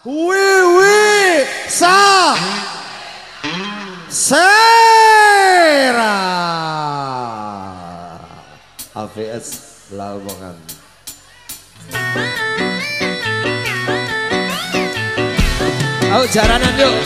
Wiwi Sa Sera AVS Lamongan. Ayo jaranan yuk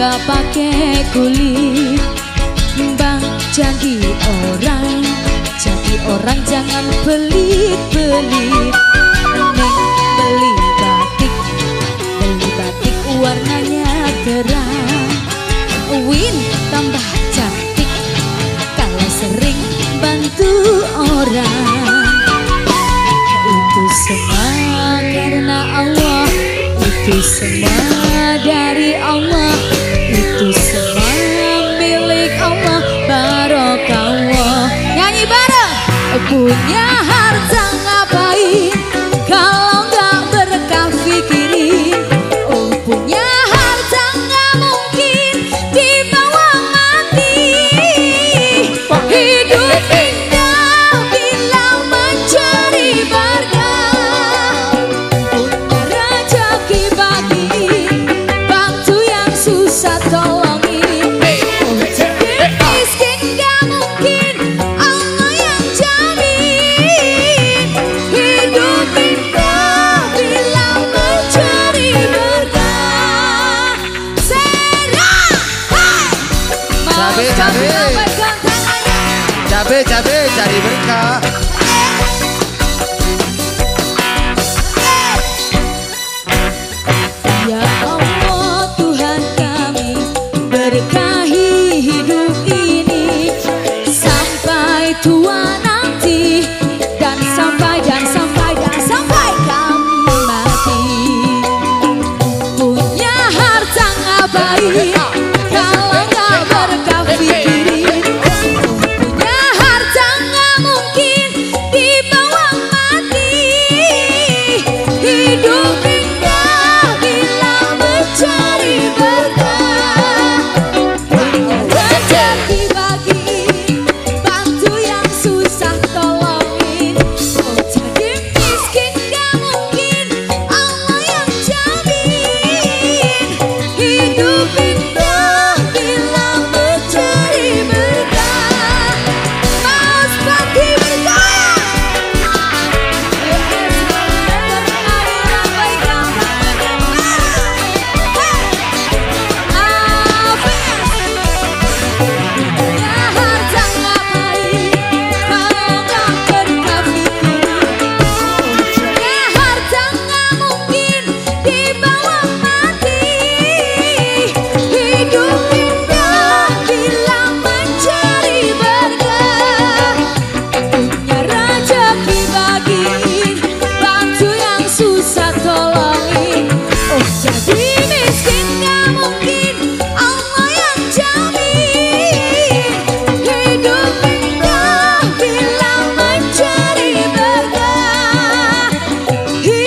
bawang gak pakai kulit. Bang jadi orang, jadi orang jangan pelit-pelit. Neng beli batik, beli batik warnanya terang. Win tambah cantik kalau sering bantu orang itu semua karena Allah itu semua dari Allah punya harta Cabe, cabe. Cabe cabe cari berkah